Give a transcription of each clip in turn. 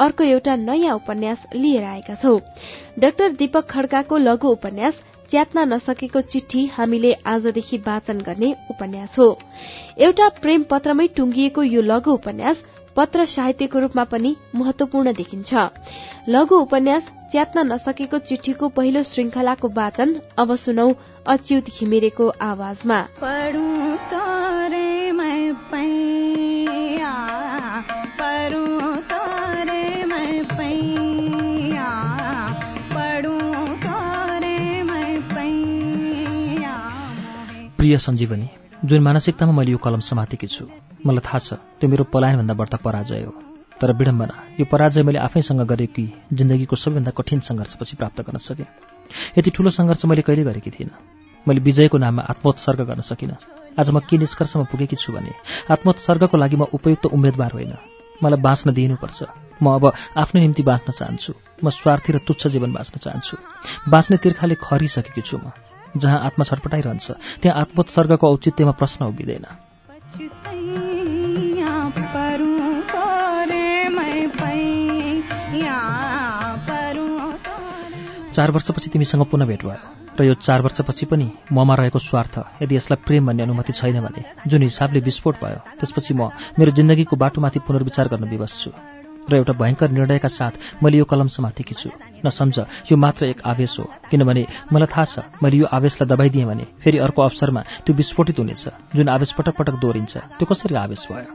अर्को एउटा नयाँ उपन्यास लिएर आएका छौं। डाक्टर दीपक खड्काको लघु उपन्यास च्यात्न नसकेको चिठी हामीले आजदेखि वाचन गर्ने उपन्यास हो। एउटा प्रेम पत्रमै टुंगिएको यो लघु उपन्यास पत्र साहित्यको रूपमा पनि महत्वपूर्ण देखिन्छ। लघु उपन्यास च्यात्न नसकेको चिठीको पहिलो श्रृंखलाको वाचन अब सुनौ अच्युत घिमिरेको आवाजमा। प्रिय सञ्जीवनी जुन मानसिकतामा मैले यो कलम समातेकी छु मलाई थाहा छ त्यो मेरो पलायनभन्दा बढ्ता पराजय हो। तर विडम्बना यो पराजय मैले आफैसँग गरेकी जिन्दगीको सबैभन्दा कठिन सङ्घर्षपछि प्राप्त गर्न सकेँ? यति ठूलो सङ्घर्ष मैले कहिले गरेकी थिइनँ। मैले विजयको नाममा आत्मोत्सर्ग गर्न सकिनँ। आज म के निष्कर्षमा पुगेकी छु भने आत्मोत्सर्गको लागि म उपयुक्त उम्मेद्वार होइन। मलाई बाँच्न दिइनुपर्छ म अब आफ्नो निम्ति बाँच्न चाहन्छु। म स्वार्थी र तुच्छ जीवन बाँच्न चाहन्छु। बाँच्ने तिर्खाले खरिसकेकी छु म। जहाँ आत्मा छटपटाइरहन्छ त्यहाँ आत्मोत्सर्गको औचित्यमा प्रश्न उभिँदैन। चार वर्षपछि तिमीसँग पुनः भेट भयो र यो चार वर्षपछि पनि ममा रहेको स्वार्थ यदि यसलाई प्रेम भन्ने अनुमति छैन भने जुन हिसाबले विस्फोट भयो त्यसपछि म मेरो जिन्दगीको बाटोमाथि पुनर्विचार गर्न विवश छु। र एउटा भयङ्कर निर्णयका साथ मैले यो कलम समातेकी छु। नसम्झ यो मात्र एक आवेश हो किनभने मलाई थाहा छ मैले यो आवेशलाई दबाइदिएँ भने फेरि अर्को अवसरमा त्यो विस्फोटित हुनेछ जुन आवेश पटक पटक दोहोरिन्छ। त्यो कसरी आवेश भयो?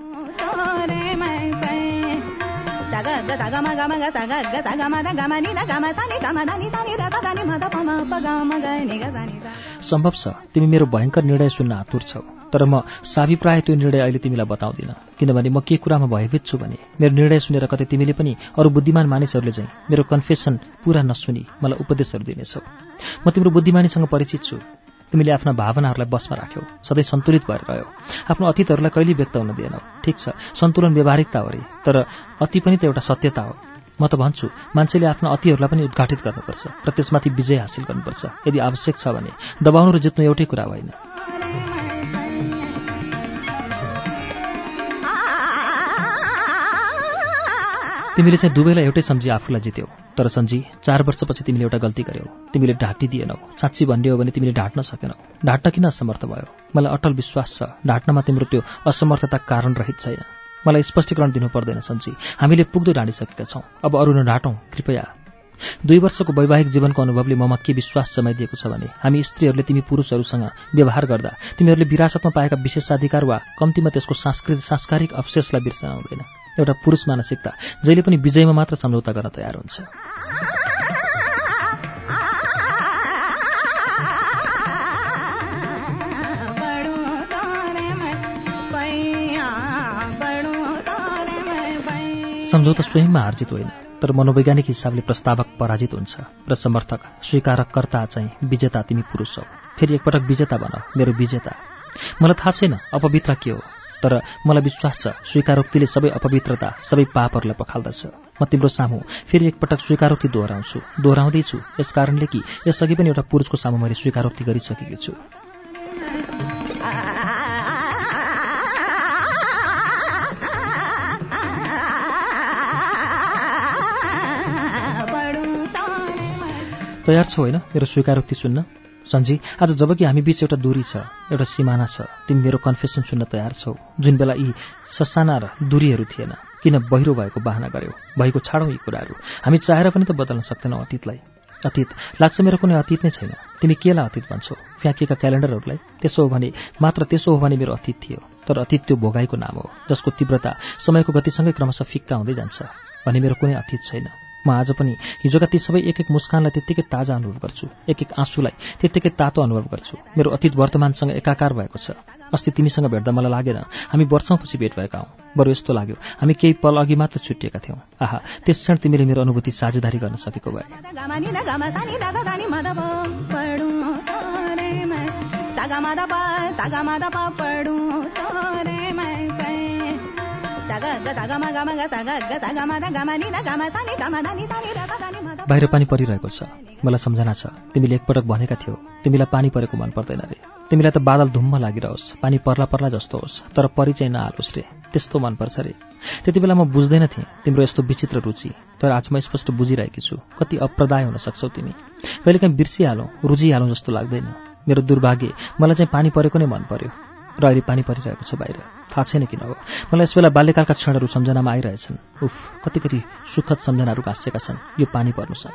सम्भव छ तिमी मेरो भयङ्कर निर्णय सुन्न आतुर छौ। तर म साभिप्राय त्यो निर्णय अहिले तिमीलाई बताउँदिन। किनभने म के कुरामा भयभीत छु भने मेरो निर्णय सुनेर कतै तिमीले पनि अरू बुद्धिमान मानिसहरूले चाहिँ मेरो कन्फेसन पूरा नसुनी मलाई उपदेशहरू दिनेछौ। म तिम्रो बुद्धिमानीसँग परिचित छु। तिमीले आफ्ना भावनाहरूलाई बसमा राख्यौ सधैँ सन्तुलित भएर रह्यौ। आफ्नो अतीतहरूलाई कहिले व्यक्त हुन दिएनौ। ठिक छ सन्तुलन व्यवहारिकता हो अरे तर अति पनि त एउटा सत्यता हो। म त भन्छु मान्छेले आफ्ना अतिहरूलाई पनि उद्घाटित गर्नुपर्छ र त्यसमाथि विजय हासिल गर्नुपर्छ। यदि आवश्यक छ भने दबाउनु र जित्नु एउटै कुरा होइन तिमीले चाहिँ दुवैलाई एउटै सम्झी आफूलाई जित्यौ। तर सन्जी चार वर्षपछि तिमीले एउटा गल्ती गर्यौ। तिमीले ढाँटी दिएनौ। साँच्ची भन्ने हो भने तिमीले ढाँट्न सकेनौ। ढाँट्न किन असमर्थ भयो? मलाई अटल विश्वास छ। ढाँट्नमा तिम्रो त्यो असमर्थता कारण रहित छैन। मलाई स्पष्टीकरण दिनु पर्दैन सन्जी हामीले पुग्दो ढाँडिसकेका छौँ। अब अरू नढाँटौँ कृपया। दुई वर्षको वैवाहिक जीवनको अनुभवले ममा के विश्वास जमाइदिएको छ भने हामी स्त्रीहरूले तिमी पुरुषहरूसँग व्यवहार गर्दा तिमीहरूले विरासतमा पाएका विशेषाधिकार वा कम्तीमा त्यसको सांस्कृतिक सांस्कारिक अवशेषलाई बिर्सन हुँदैन। एउटा पुरुष मानसिकता जहिले पनि विजयमा मात्र सम्झौता गर्न तयार हुन्छ। सम्झौता स्वयंमा हार्जित होइन तर मनोवैज्ञानिक हिसाबले प्रस्तावक पराजित हुन्छ र समर्थक स्वीकारकर्ता चाहिँ विजेता तिमी पुरुष हौ। फेरि एकपटक विजेता भन मेरो विजेता। मलाई थाहा छैन अपवित्र के हो। तर मलाई विश्वास छ स्वीकारोक्तिले सबै अपवित्रता सबै पापहरूलाई पखाल्दछ। म तिम्रो सामु फेरि एकपटक स्वीकारोक्ति दोहोऱ्याउँछु दोहोऱ्याउँदैछु यस कारणले कि यसअघि पनि एउटा पुरुषको सामु मैले स्वीकारोक्ति गरिसकेकी छु। तयार छौ होइन मेरो स्वीकारोक्ति सुन्न? सन्जी आज जबकि हामी बीच एउटा दूरी छ एउटा सिमाना छ तिमी मेरो कन्फेसन सुन्न तयार छौ। जुन बेला यी ससाना र दूरीहरू थिएन किन बहिरो भएको बाहना गर्यौ भएको छाडौँ यी कुराहरू। हामी चाहेर पनि त बदल्न सक्दैनौँ अतीतलाई। अतीत लाग्छ मेरो कुनै अतीत नै छैन। तिमी केलाई अतीत भन्छौ? फ्याँकिएका क्यालेन्डरहरूलाई त्यसो हो भने मात्र त्यसो हो भने मेरो अतीत थियो। तर अतीत त्यो भोगाईको नाम हो जसको तीव्रता समयको गतिसँगै क्रमशः फिक्का हुँदै जान्छ भने मेरो कुनै अतीत छैन। म आज पनि हिजोका ती सबै एक एक मुस्कानलाई त्यत्तिकै ताजा अनुभव गर्छु एक एक आँसुलाई त्यत्तिकै तातो अनुभव गर्छु। मेरो अतीत वर्तमानसँग एकाकार भएको छ। अस्ति तिमीसँग भेट्दा मलाई लागेन हामी वर्षौँपछि भेट भएका हौँ। बरु यस्तो लाग्यो हामी केही पल अघि मात्र छुट्टिएका थियौँ। आहा त्यस क्षण तिमीले मेरो अनुभूति साझेदारी गर्न सकेको भए। बाहिर पानी परिरहेको छ। मलाई सम्झना छ। तिमीले एकपटक भनेका थियौ। तिमीलाई पानी परेको मन पर्दैन रे। तिमीलाई त बादल धुम्म लागिरहोस् पानी पर्ला पर्ला जस्तो होस्। तर परिचय नहालोस् रे। त्यस्तो मनपर्छ रे। त्यति बेला म बुझ्दैन थिएँ। तिम्रो यस्तो विचित्र रुचि। तर आज म स्पष्ट बुझिरहेकी छु। कति अप्रदाय हुन सक्छौ तिमी। कहिलेकाहीँ बिर्सिहालौँ रुझिहालौँ जस्तो लाग्दैन। मेरो दुर्भाग्य मलाई चाहिँ पानी परेको नै मन पर्यो। र अहिले पानी परिरहेको छ बाहिर। थाहा छैन किन हो। मलाई यस बेला बाल्यकालका क्षणहरू सम्झनामा आइरहेछन्। उफ कति कति सुखद सम्झनाहरू घाँसेका छन्। यो पानी पर्नुसँग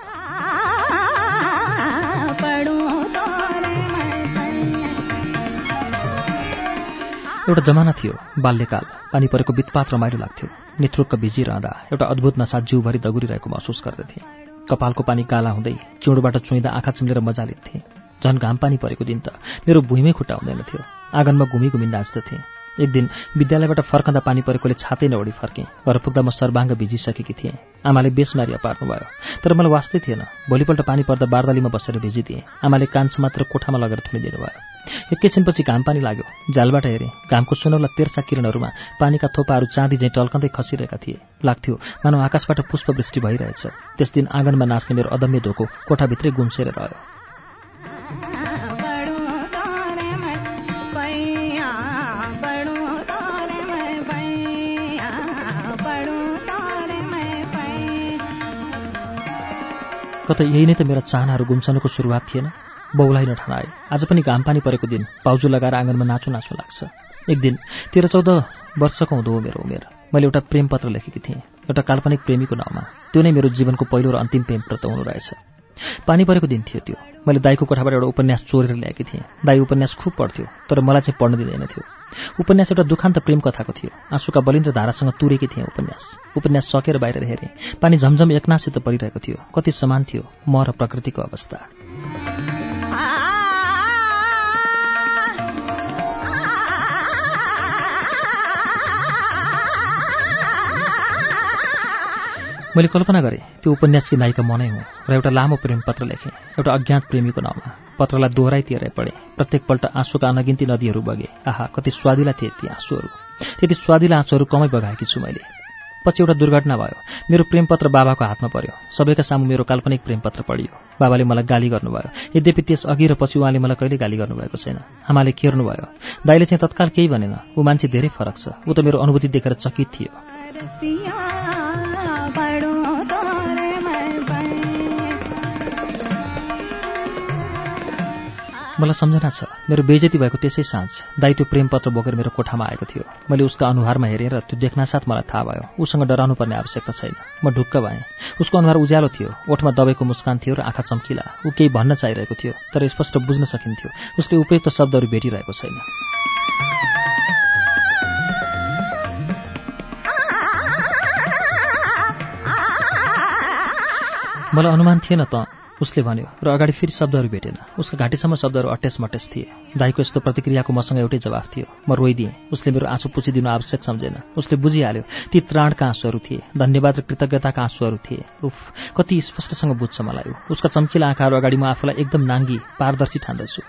एउटा जमाना थियो बाल्यकाल। पानी परेको बितपात रमाइलो लाग्थ्यो। नेत्रुक्क भिजिरहँदा एउटा अद्भुत नसा जिउभरि दगुरिरहेको महसुस गर्दथे। कपालको पानी काला हुँदै चिउँडोबाट चुइँदा आँखा चिम्लेर मजा लिन्थे। झन् घाम पानी परेको दिन त मेरो भुइँमै खुट्टा हुँदैन थियो। आँगनमा घुमी घुमी नाच्दथेँ। एक दिन विद्यालयबाट फर्कँदा पानी परेकोले छातै नओडी फर्केँ। घर पुग्दा म सर्वाङ्ग भिजिसकेकी थिएँ। आमाले बेसमारिया पार्नुभयो तर मलाई वास्तै थिएन। भोलिपल्ट पानी पर्दा बारदलीमा बसेर भिजिदिएँ। आमाले कान्छ मात्र कोठामा लगेर थुनिदिनु भयो एकैछिनपछि घाम पानी लाग्यो। जालबाट हेरेँ। घामको सुनौला तेर्सा किरणहरूमा पानीका थोपाहरू चाँदी झैँ टल्कँदै खसिरहेका थिए। लाग्थ्यो मानव आकाशबाट पुष्पवृष्टि भइरहेछ। त्यस दिन आँगनमा नाच्ने मेरो अदम्य धोको कोठाभित्रै गुम्सेर रह्यो। कतै यही नै त मेरा चाहनाहरू गुम्सनको सुरुवात थिएन। बौलाई नठनाए। आज पनि घाम पानी परेको दिन पाउजु लगाएर आँगनमा नाचो नाचो लाग्छ। एक दिन तेह्र चौध वर्षको हुँदो हो मेरो उमेर। मैले एउटा प्रेम पत्र लेखेकी थिएँ। एउटा काल्पनिक प्रेमीको नाउँमा। त्यो नै मेरो जीवनको पहिलो र अन्तिम प्रेम व्रत हुनु रहेछ। पानी परेको दिन थियो त्यो। मैले दाईको कोठाबाट एउटा उपन्यास चोरेर ल्याएकी थिएँ। दाई उपन्यास खुब पढ्थ्यो तर मलाई चाहिँ पढ्न दिँदैन थियो। उपन्यास एउटा दुखान्त प्रेम कथाको थियो। आँसुका बलिन्द्र धारासँग तुरेकी थिएँ उपन्यास। उपन्यास सकेर बाहिर हेरेँ। पानी झमझम एकनासित परिरहेको थियो। कति समान थियो म र प्रकृतिको अवस्था। मैले कल्पना गरेँ त्यो उपन्यासकी नायिका मनै हुँ र एउटा लामो प्रेम पत्र लेखेँ। एउटा अज्ञात प्रेमीको नाउँमा। पत्रलाई दोहोऱ्याइतिएर पढेँ। प्रत्येकपल्ट आँसुका अनगिन्ती नदीहरू बगे। आहा कति स्वादिला थिए ती आँसुहरू। त्यति स्वादिला आँसुहरू कमै बगाएकी छु मैले। पछि एउटा दुर्घटना भयो। मेरो प्रेमपत्र बाबाको हातमा पर्यो। सबैका सामु मेरो काल्पनिक प्रेमपत्र पढियो। बाबाले मलाई गाली गर्नुभयो। यद्यपि त्यस अघि र पछि उहाँले मलाई कहिले गाली गर्नुभएको छैन। आमाले केर्नुभयो। दाइले चाहिँ तत्काल केही भनेन। ऊ मान्छे धेरै फरक छ। ऊ त मेरो अनुभूति देखेर चकित थियो। मलाई सम्झना छ। मेरो बेजती भएको त्यसै साँझ। दाइ त्यो प्रेमपत्र बोकेर मेरो कोठामा आएको थियो। मैले उसका अनुहारमा हेरेर त्यो देख्नासाथ मलाई थाहा भयो। उसँग डराउनु पर्ने आवश्यकता छैन। म ढुक्क भएँ। उसको अनुहार उज्यालो थियो। ओठमा दबाईको मुस्कान थियो र आँखा चम्किला। ऊ केही भन्न चाहिरहेको थियो तर स्पष्ट बुझ्न सकिन्थ्यो। उसले उपयुक्त शब्दहरू भेटिरहेको छैन। मलाई अनुमान थिएन त। उसले भन्यो र अगाडि फेरि शब्दहरू भेटेन। उसको घाँटीसम्म शब्दहरू अटेस मटेस थिए। दाईको यस्तो प्रतिक्रियाको मसँग एउटै जवाफ थियो। म रोइदिएँ। उसले मेरो आँसु पुछिदिनु आवश्यक सम्झेन। उसले बुझिहाल्यो ती त्राणका आँसुहरू थिए। धन्यवाद र कृतज्ञताका आँसुहरू थिए। उफ कति स्पष्टसँग बुझ्छ मलाई उसका चम्किला आँखाहरू अगाडि म आफूलाई एकदम नाङ्गी पारदर्शी ठान्दछु।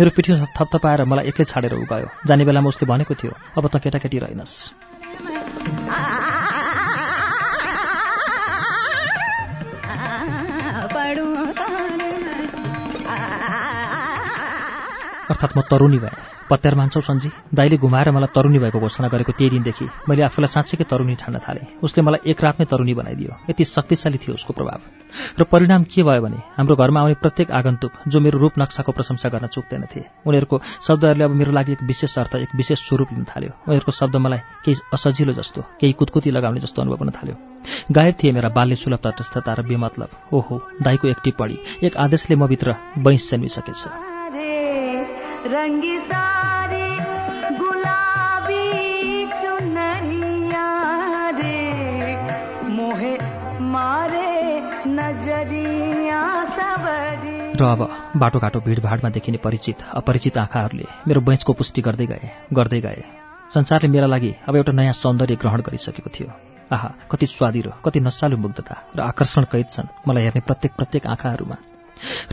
मेरो पिठी थपथपाएर मलाई एक्लै छाडेर उ गयो। जाने बेलामा उसले भनेको थियो अब त केटाकेटी रहेनस्। अर्थात् म तरुणी भएँ। पत्यार मान्छौ सन्जी दाइले घुमाएर मलाई तरुणी भएको घोषणा गरेको त्यही दिनदेखि मैले आफूलाई साँच्चैकै तरुणी ठान्न थालेँ। उसले मलाई एक रातमै तरुणी बनाइदियो। यति शक्तिशाली थियो उसको प्रभाव। र परिणाम के भयो भने हाम्रो घरमा आउने प्रत्येक आगन्तुक जो मेरो रूप नक्साको प्रशंसा गर्न चुक्दैनथे उनीहरूको शब्दहरूले अब मेरो लागि एक विशेष अर्थ एक विशेष स्वरूप लिन थाल्यो। उनीहरूको शब्द मलाई केही असजिलो जस्तो केही कुतकुती लगाउने जस्तो अनुभव हुन थाल्यो। गायब थिए मेरा बाल्य सुलभ तटस्थता र बेमतलब। ओहो दाईको एक टिप्पणी एक आदेशले म भित्र बैंस जन्मिसकेछ। र अब बाटोघाटो भिडभाडमा देखिने परिचित अपरिचित आँखाहरूले मेरो बैंचको पुष्टि गर्दै गए गर्दै गए। संसारले मेरा लागि अब एउटा नयाँ सौन्दर्य ग्रहण गरिसकेको थियो। आहा कति स्वादिलो कति नसालु मुग्धता र आकर्षण कैद छन् मलाई हेर्ने प्रत्येक प्रत्येक आँखाहरूमा।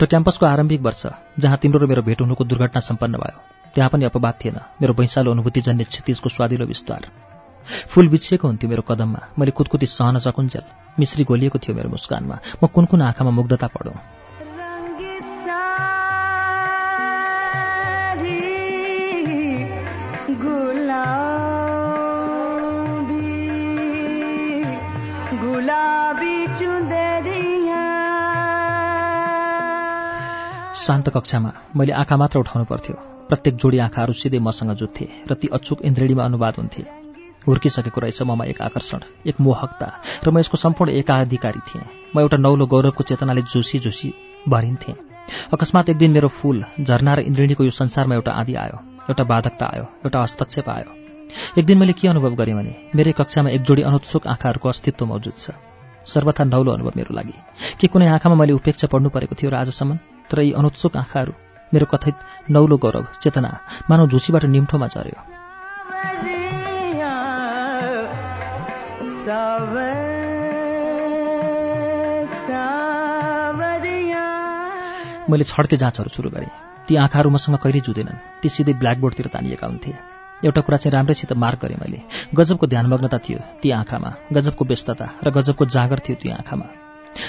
र क्याम्पसको आरम्भिक वर्ष जहाँ तिम्रो र मेरो भेट हुनुको दुर्घटना सम्पन्न भयो त्यहाँ पनि अपवाद थिएन। मेरो वैशालो अनुभूतिजन्य क्षतिजको स्वादिलो विस्तार। फूल बिछिएको हुन्थ्यो मेरो कदममा। मैले कुदकुती सहन सकुन्जेल मिश्री गोलिएको थियो मेरो मुस्कानमा। म कुन कुन आँखामा मुग्धता पढौँ? शान्त कक्षामा मैले आँखा मात्र उठाउनु पर्थ्यो। प्रत्येक जोडी आँखाहरू सिधै मसँग जुत्थे र ती अचुक इन्द्रेणीमा अनुवाद हुन्थे। हुर्किसकेको रहेछ ममा एक आकर्षण एक मोहकता र म यसको सम्पूर्ण एकाधिकारी थिएँ। म एउटा नौलो गौरवको चेतनाले जोसी जोसी भरिन्थेँ। अकस्मात एक दिन मेरो फूल झरना र इन्द्रिणीको यो संसारमा एउटा आदि आयो एउटा बाधकता आयो एउटा हस्तक्षेप आयो। एक दिन मैले के अनुभव गरेँ भने मेरै कक्षामा एक जोडी अनुत्सुक आँखाहरूको अस्तित्व मौजुद छ। सर्वथा नौलो अनुभव मेरो लागि। के कुनै आँखामा मैले उपेक्षा पढ्नु परेको थियो र आजसम्म तर यी अनुत्सुक आँखाहरू मेरो कथित नौलो गौरव चेतना मानव झुसीबाट निम्ठोमा झऱ्यो। मैले छड्के जाँचहरू सुरु गरेँ। ती आँखाहरू मसँग कहिल्यै जुँदैनन्। ती सिधै ब्ल्याकबोर्डतिर तानिएका हुन्थे। एउटा कुरा चाहिँ राम्रैसित मार्क गरेँ मैले। गजबको ध्यानमग्नता थियो ती आँखामा गजबको व्यस्तता र गजबको जाँगर थियो ती आँखामा।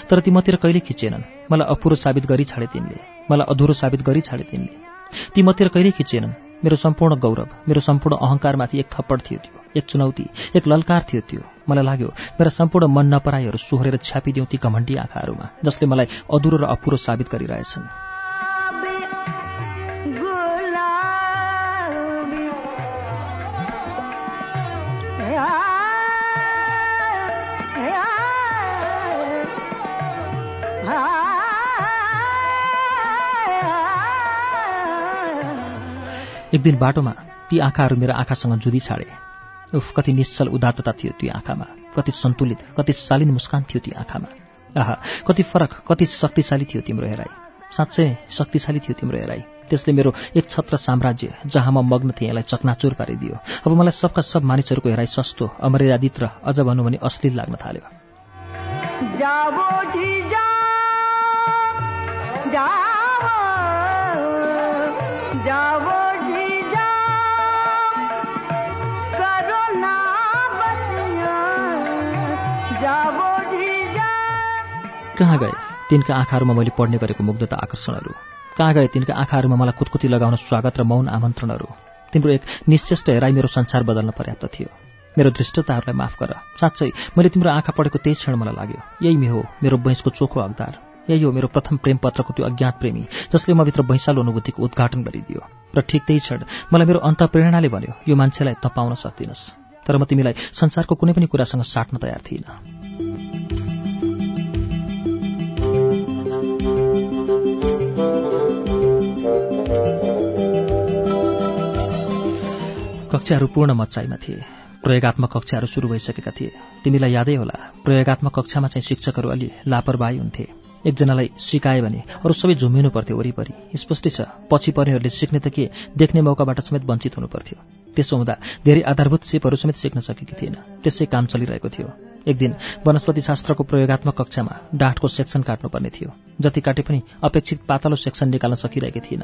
तर ती मतिर कहिले खिचेनन्? मलाई अपुरो साबित गरी छाडे तिनले। मलाई अधुरो साबित गरी छाडे तिनले। ती मतिर कहिले खिचेनन्? मेरो सम्पूर्ण गौरव मेरो सम्पूर्ण अहङ्कारमाथि एक थप्पड थियो त्यो एक चुनौती एक ललकार थियो त्यो। मलाई लाग्यो मेरा सम्पूर्ण मन नपराईहरू सोहोरेर छ्यापिदिउँ ती घमण्डी आँखाहरूमा जसले मलाई अधुरो र अपुरो साबित गरिरहेछन्। एक दिन बाटोमा ती आँखाहरू मेरो आँखासँग जुदी छाडे। उफ कति निश्चल उदात्तता थियो त्यो आँखामा। कति सन्तुलित कति शालीन मुस्कान थियो त्यो आँखामा। आहा कति फरक कति शक्तिशाली थियो तिम्रो हेराइ। साँच्चै शक्तिशाली थियो तिम्रो हेराइ। त्यसले मेरो एक छत्र साम्राज्य जहाँ म मग्न थिएँ यसलाई चकनाचुर पारिदियो। अब मलाई सबका सब मानिसहरूको हेराइ सस्तो अमर्यादित र अझ भनौँ भने अश्लील लाग्न थाल्यो। कहाँ गए? तिनका आँखाहरूमा मैले पढ्ने गरेको मुग्धता आकर्षणहरू। कहाँ गए? तिनका आँखाहरूमा मलाई कुतकुती लगाउन स्वागत र मौन आमन्त्रणहरू। तिम्रो एक निश्चेष्ट हेराइ मेरो संसार बदल्न पर्याप्त थियो। मेरो दृष्टताहरूलाई माफ गर। साँच्चै मैले तिम्रो आँखा पढेको त्यही क्षण मलाई लाग्यो। यही हो मेरो बैंसको चोखो हकदार यही हो मेरो प्रथम प्रेम पत्रको त्यो अज्ञात प्रेमी जसले म भित्र वैशाल अनुभूतिको उद्घाटन गरिदियो। र ठिक त्यही क्षण मलाई मेरो अन्त प्रेरणाले भन्यो यो मान्छेलाई त पाउन सक्दिनस्। तर म तिमीलाई संसारको कुनै पनि कुरासँग साट्न तयार थिइनँ। कक्षाहरू पूर्ण मच्चाइमा थिए। प्रयोगत्मक कक्षाहरू सुरु भइसकेका थिए। तिमीलाई यादै होला प्रयोगत्मक कक्षामा चाहिँ शिक्षकहरू अलि लापरवाही हुन्थे। एकजनालाई सिकाए भने अरू सबै झुम्मिनु पर्थ्यो वरिपरि। स्पष्टै छ पछि पर्नेहरूले सिक्ने त के देख्ने मौकाबाट समेत वञ्चित हुनुपर्थ्यो त्यसो हुँदा धेरै आधारभूत सिपहरू समेत सिक्न सकेकी थिएन। त्यसै काम चलिरहेको थियो। एक दिन वनस्पति शास्त्रको प्रयोगत्मक कक्षामा डाँठको सेक्सन काट्नुपर्ने थियो जति काटे पनि अपेक्षित पातलो सेक्सन निकाल्न सकिरहेकी थिएन।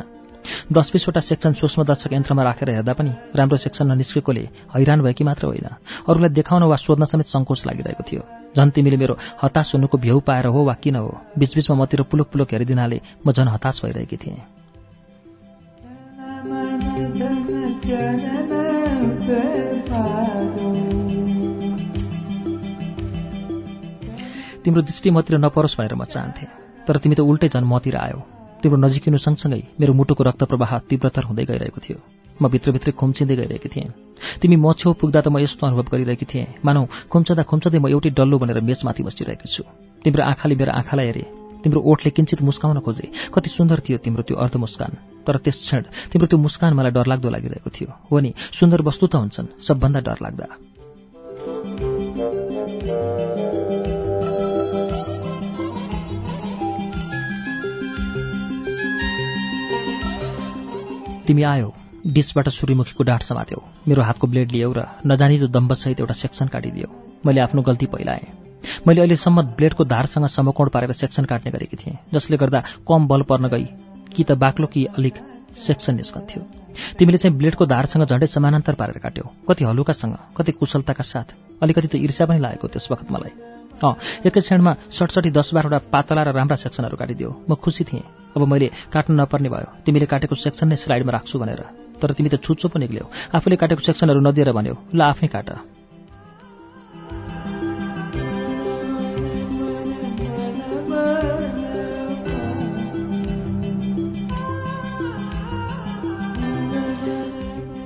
दस बिसवटा सेक्सन सूक्ष्मदर्शक यन्त्रमा राखेर हेर्दा पनि राम्रो सेक्सन ननिस्केकोले हैरान भएकी मात्र होइन। अरूलाई देखाउन वा सोध्न समेत सङ्कोच लागिरहेको थियो। झन् तिमीले मेरो हताश हुनुको भ्यू पाएर हो वा किन हो? बीचबीचमा मतिर पुलुक पुलुक हेरिदिनाले म झन् हताश भइरहेकी थिएँ। तिम्रो दृष्टि मतिर नपरोस् भनेर म चाहन्थेँ तर तिमी त उल्टै झन् मतिर आयो। तिम्रो नजिकिनु सँगसँगै मेरो मुटुको रक्त प्रवाह तीव्रतर हुँदै गइरहेको थियो। म भित्रभित्रै खुम्चिँदै गइरहेकी थिएँ। तिमी म छेउ पुग्दा त म यस्तो अनुभव गरिरहेकी थिएँ। मानौ खुम्चँदा खुम्चँदै म एउटै डल्लो बनेर मेचमाथि बसिरहेको छु। तिम्रो आँखाले मेरो आँखालाई हेरे। तिम्रो ओठले किन्चित मुस्काउन खोजे। कति सुन्दर थियो तिम्रो त्यो अर्ध मुस्कान। तर त्यस क्षण तिम्रो त्यो मुस्कान मलाई डरलाग्दो लागिरहेको थियो। हो नि सुन्दर वस्तु त हुन्छन् सबभन्दा डरलाग्दा। तिमी आयो। डिसबाट सूर्यमुखीको डाँठ समात्यौ। मेरो हातको ब्लेड लियौ र नजानिदो दम्बसहित एउटा सेक्सन काटिदियो। मैले आफ्नो गल्ती पहिलाएँ। मैले अहिलेसम्म ब्लेडको धारसँग समकोण पारेर सेक्सन काट्ने गरेकी थिएँ जसले गर्दा कम बल पर्न गई कि त बाक्लो कि अलिक सेक्सन निस्कन्थ्यो। तिमीले चाहिँ ब्लेडको धारसँग झन्डै समानान्तर पारेर काट्यौ कति हलुकासँग कति कुशलताका साथ। अलिकति त ईर्ष्या पनि लागेको त्यस वखत मलाई। अँ एकै क्षणमा सटसठी दस बाह्रवटा पातला र राम्रा सेक्सनहरू काटिदियो। म खुसी थिएँ। अब मैले काट्नु नपर्ने भयो। तिमीले काटेको सेक्सन नै स्लाइडमा राख्छु भनेर। तर तिमी त छुच्चो पो निक्ल्यौ आफूले काटेको सेक्सनहरू नदिएर भन्यो ल आफै काट।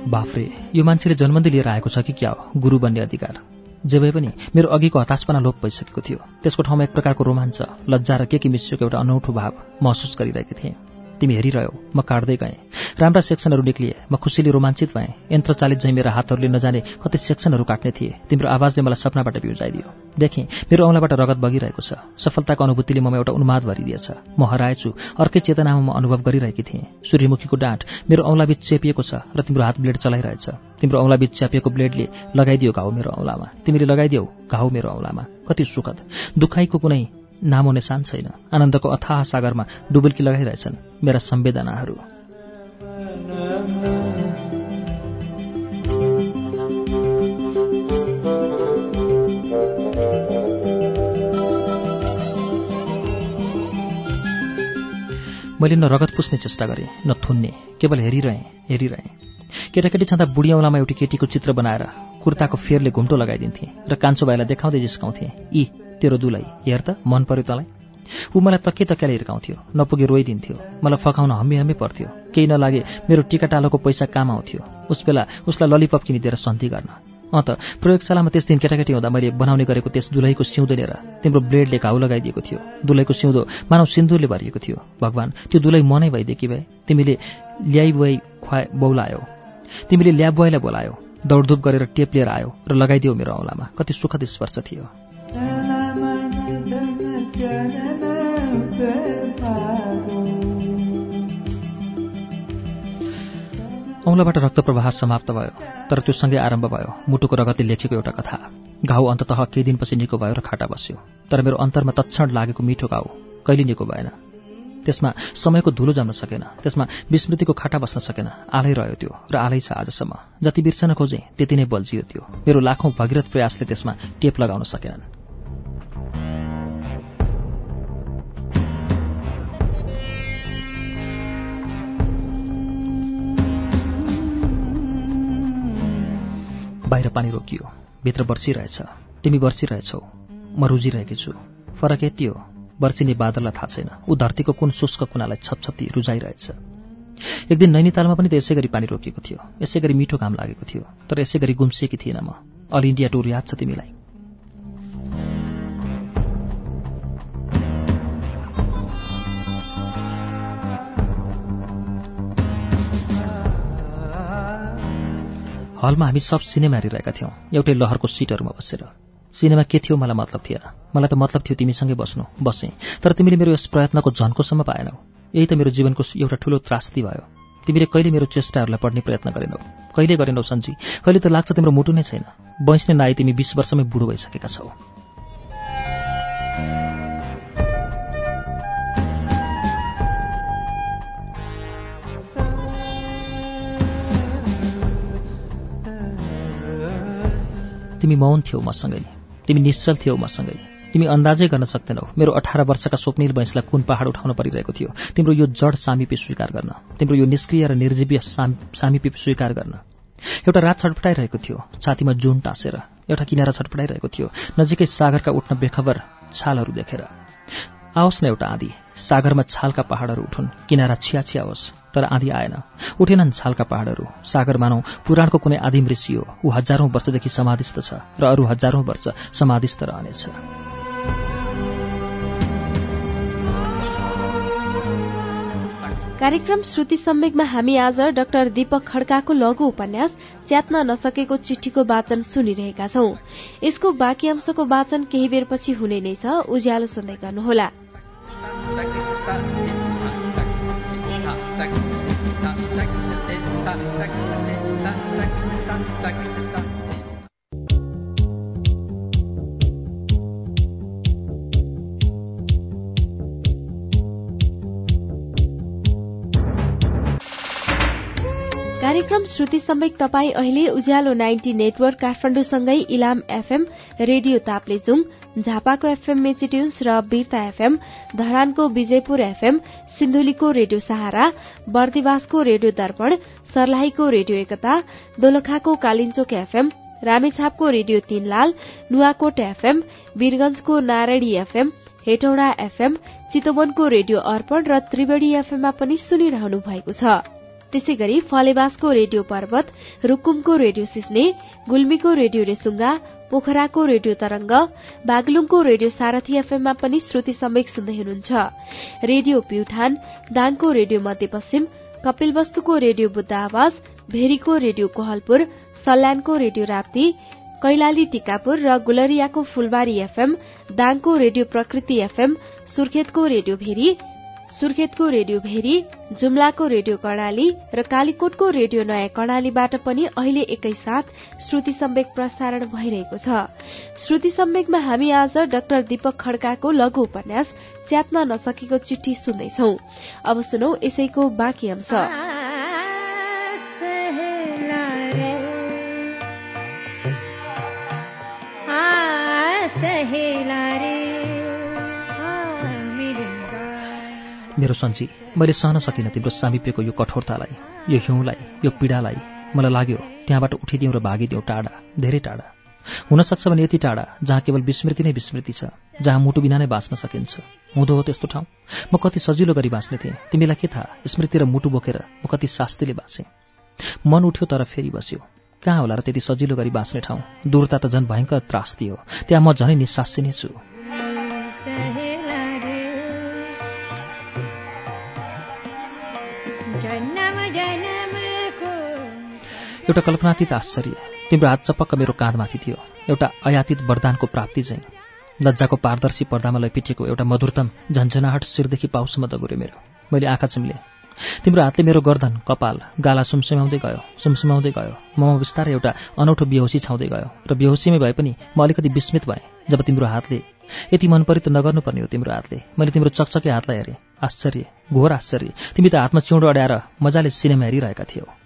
बाफ्रे यो मान्छेले जन्मन्दी लिएर आएको छ कि क्या हो? गुरु बन्ने अधिकार। जे भए पनि मेरो अघिको हताशपना लोप भइसकेको थियो। त्यसको ठाउँमा एक प्रकारको रोमाञ्च लज्जा र के के मिसिएको एउटा अनौठो भाव महसुस गरिरहेको थिएँ। तिमी हेरिरह्यौ म काट्दै गएँ। राम्रा सेक्सनहरू निक्लिए म खुसीले रोमाञ्चित भएँ। यन्त्रचालित झैँ मेरा हातहरूले नजाने कति सेक्सनहरू काट्ने थिए। तिम्रो आवाजले मलाई सपनाबाट बिउजाइदियो। देखेँ मेरो औँलाबाट रगत बगिरहेको छ। सफलताको अनुभूतिले ममा एउटा उन्माद भरिदिएछ। म हराएछु। अर्कै चेतनामा म अनुभव गरिरहेकी थिएँ। सूर्यमुखीको डाँट मेरो औँलाबीच चेपिएको छ र तिम्रो हात ब्लेड चलाइरहेछ। तिम्रो औँलाबीच च्यापिएको ब्लेडले लगाइदियो घाउ मेरो औँलामा। तिमीले लगाइदियो घाउ मेरो औँलामा। कति सुखद। दुखाइको कुनै नामो निशान छैन। आनन्दको अथाह सागरमा डुबुल्की लगाइरहेछन् मेरा संवेदनाहरू मैले न रगत पुस्ने चेष्टा गरेँ न थुन्ने केवल हेरिरहेँ हेरिरहेँ। केटाकेटी छँदा बुढी औँलामा एउटी केटीको चित्र बनाएर कुर्ताको फेरले घुम्टो लगाइदिन्थेँ र कान्छो भाइलाई देखाउँदै जिस्काउँथेँ यी तेरो दुलाई हेर त मन पर्यो तँलाई। ऊ मलाई तके तक्याले हिर्काउँथ्यो नपुगे रोइदिन्थ्यो मलाई फकाउन हम्मी हम्मी पर्थ्यो। केही नलागे मेरो टिकाटालोको पैसा काम आउँथ्यो। उस बेला उसलाई ललिपप किनिदिएर सन्धि गर्न। अँ त प्रयोगशालामा त्यस दिन केटाकेटी हुँदा मैले बनाउने गरेको त्यस दुलैको सिउँदो लिएर तिम्रो ब्लेडले घाउ लगाइदिएको थियो। दुलैको सिउँदो मानव सिन्दुरले भरिएको थियो। भगवान् त्यो दुलै मनै भइदिए कि भए तिमीले ल्याइ बुवाई खुवा बौलायो। तिमीले ल्या बुवाईलाई बोलायो। दौडधुप गरेर टेप लिएर आयो र लगाइदियो मेरो औँलामा। कति सुखद स्पर्श थियो। औँलाबाट रक्त प्रवाह समाप्त भयो तर त्यो सँगै आरम्भ भयो। मुटुको रगतले लेखेको एउटा कथा। घाउ अन्ततः केही दिनपछि निको भयो र खाटा बस्यो। तर मेरो अन्तरमा तत्क्षण लागेको मिठो घाउ कहिले निको भएन। त्यसमा समयको धुलो जम्न सकेन। त्यसमा विस्मृतिको खाटा बस्न सकेन। आलै रह्यो त्यो र आलै छ आजसम्म। जति बिर्सन खोजेँ त्यति नै बल्झियो त्यो। मेरो लाखौँ भगीरथ प्रयासले त्यसमा टेप लगाउन सकेनन्। बाहिर पानी रोकियो। भित्र बर्सिरहेछ। तिमी बर्सिरहेछौ। म रुजिरहेकी छु। फरक यति हो। बर्सिने बादललाई थाहा छैन। ऊ धरतीको कुन शुष्क कुनालाई छपछप्ती रुजाइरहेछ एक दिन नैनीतालमा पनि त यसै गरी पानी रोकिएको थियो। यसै गरी मिठो घाम लागेको थियो। तर यसै गरी गुम्सिएकी थिएन म। अल इन्डिया टुर याद छ तिमीलाई। हलमा हामी सब सिनेमा हेरिरहेका थियौँ। एउटै लहरको सिटहरूमा बसेर। सिनेमा के थियो मलाई मतलब थिएन। मलाई त मतलब थियो तिमीसँगै बस्नु बसेँ। तर तिमीले मेरो यस प्रयत्नको झन्कोसम्म पाएनौ। यही त मेरो जीवनको एउटा ठुलो त्रास्ती भयो। तिमीले कहिले मेरो चेष्टाहरूलाई पढ्ने प्रयत्न गरेनौ। कहिले गरेनौ सन्जी कहिले त लाग्छ तिम्रो मुटु नै छैन। बैँच्ने नआई तिमी बिस वर्षमै बुढो भइसकेका छौ। तिमी मौन थियौ मसँगै तिमी निश्चल थियौ मसँगै। तिमी अन्दाजै गर्न सक्दैनौ। मेरो अठार वर्षका स्वप्निल वैँसलाई कुन पहाड उठाउन परिरहेको थियो? तिम्रो यो जड सामिपी स्वीकार गर्न तिम्रो यो निष्क्रिय र निर्जीवीय सामिपी स्वीकार गर्न। एउटा रात छटपटाइरहेको थियो छातीमा जुन टाँसेर। एउटा किनारा छटपटाइरहेको थियो नजिकै सागरका उठ्न बेखबर छालहरू देखेर। आओस् न एउटा आँधी। सागरमा छालका पहाडहरू उठुन्। किनारा छिया होस् तर आँधी आएन। उठेनन् छालका पहाडहरू। सागर मानौ पुराणको कुनै आदिम ऋषि हो ऊ हजारौं वर्षदेखि समाधिस्थ छ र अरू हजारौं वर्ष समाधिस्थ रहनेछ। कार्यक्रम श्रुति सम्वेकमा हामी आज डाक्टर दीपक खड्काको लघु उपन्यास च्यात्न नसकेको चिठीको वाचन सुनिरहेका छौं। यसको बाँकी अंशको वाचन केही बेरपछि हुने नै छ उज्यालो सुन्दै गर्नुहोला। Kita, kita, kita. कार्यक्रम श्रुति सम्वेक तपाईँ अहिले उज्यालो नाइन्टी नेटवर्क काठमाडौँसँगै इलाम एफएम रेडियो ताप्लेजुङ झापाको एफएम मेचिट्युन्स र वीरता एफएम धरानको विजयपुर एफएम सिन्धुलीको रेडियो सहारा बर्दिवासको रेडियो दर्पण सर्लाहीको रेडियो एकता दोलखाको कालिन्चोक एफएम रामेछापको रेडियो तीनलाल नुवाकोट एफएम वीरगंजको नारायणी एफएम हेटौडा एफएम चितवनको रेडियो अर्पण र त्रिवेणी एफएममा पनि सुनिरहनु भएको छ। त्यसै गरी फलेवासको रेडियो पर्वत रुकुमको रेडियो सिस्ने गुल्मीको रेडियो रेसुङ्गा पोखराको रेडियो तरंग बागलुङको रेडियो सारथी एफएममा पनि श्रुति समेक सुन्दै हुनुहुन्छ। रेडियो प्युठान दाङको रेडियो मध्यपश्चिम कपिलवस्तुको रेडियो बुद्ध आवाज भेरीको रेडियो कोहलपुर सल्यानको रेडियो राप्ती कैलाली टिकापुर र गुलरियाको फुलबारी एफएम दाङको रेडियो प्रकृति एफएम सुर्खेतको रेडियो भेरी सुर्खेतको रेडियो भेरी जुम्लाको रेडियो कर्णाली र कालीकोटको रेडियो नयाँ कर्णालीबाट पनि अहिले एकैसाथ श्रुति सम्वेक प्रसारण भइरहेको छ। श्रुति सम्वेकमा हामी आज डाक्टर दीपक खड्काको लघु उपन्यास च्यात्न नसकेको चिठी सुन्दैछौ। अब सुनौ यसैको बाँकी अंश। मेरो सन्ची मैले सहन सकिनँ तिम्रो सामिप्यको यो कठोरतालाई यो हिउँलाई यो पीडालाई। मलाई लाग्यो त्यहाँबाट उठिदिउँ र भागिदिउँ टाढा धेरै टाढा। हुनसक्छ भने यति टाढा जहाँ केवल विस्मृति नै विस्मृति छ जहाँ मुटु बिना नै बाँच्न सकिन्छ। हुँदो हो त्यस्तो ठाउँ। म कति सजिलो गरी बाँच्ने थिएँ। तिमीलाई के थाहा? स्मृति र मुटु बोकेर म कति शास्तिले बाँचेँ। मन उठ्यो तर फेरि बस्यो। कहाँ होला र त्यति सजिलो गरी बाँच्ने ठाउँ? दूरता त झन् भयङ्कर त्रास दियो त्यहाँ म झनै निसासिने छु। एउटा कल्पनातीत आश्चर्य। तिम्रो हात चपक्क मेरो काँधमाथि थियो। एउटा अयातित वरदानको प्राप्ति चाहिँ। लज्जाको पारदर्शी पर्दामा लैपिटिएको एउटा मधुरतम झन्झनाहट शिरदेखि पाउसम्म दगुर्यो मेरो। मैले आँखा चिम्ले। तिम्रो हातले मेरो गर्दन कपाल गाला सुमसुमाउँदै गयो सुमसुमाउँदै गयो। ममा बिस्तारै एउटा अनौठो बेहोसी छाउँदै गयो। र बेहोसीमै भए पनि म अलिकति विस्मित भएँ जब तिम्रो हातले यति मन परि त नगर्नुपर्ने हो तिम्रो हातले। मैले तिम्रो चकचके हातलाई हेरेँ। आश्चर्य घोर आश्चर्य। तिमी त हातमा चिउँडो अड्याएर मजाले सिनेमा हेरिरहेका थियौ।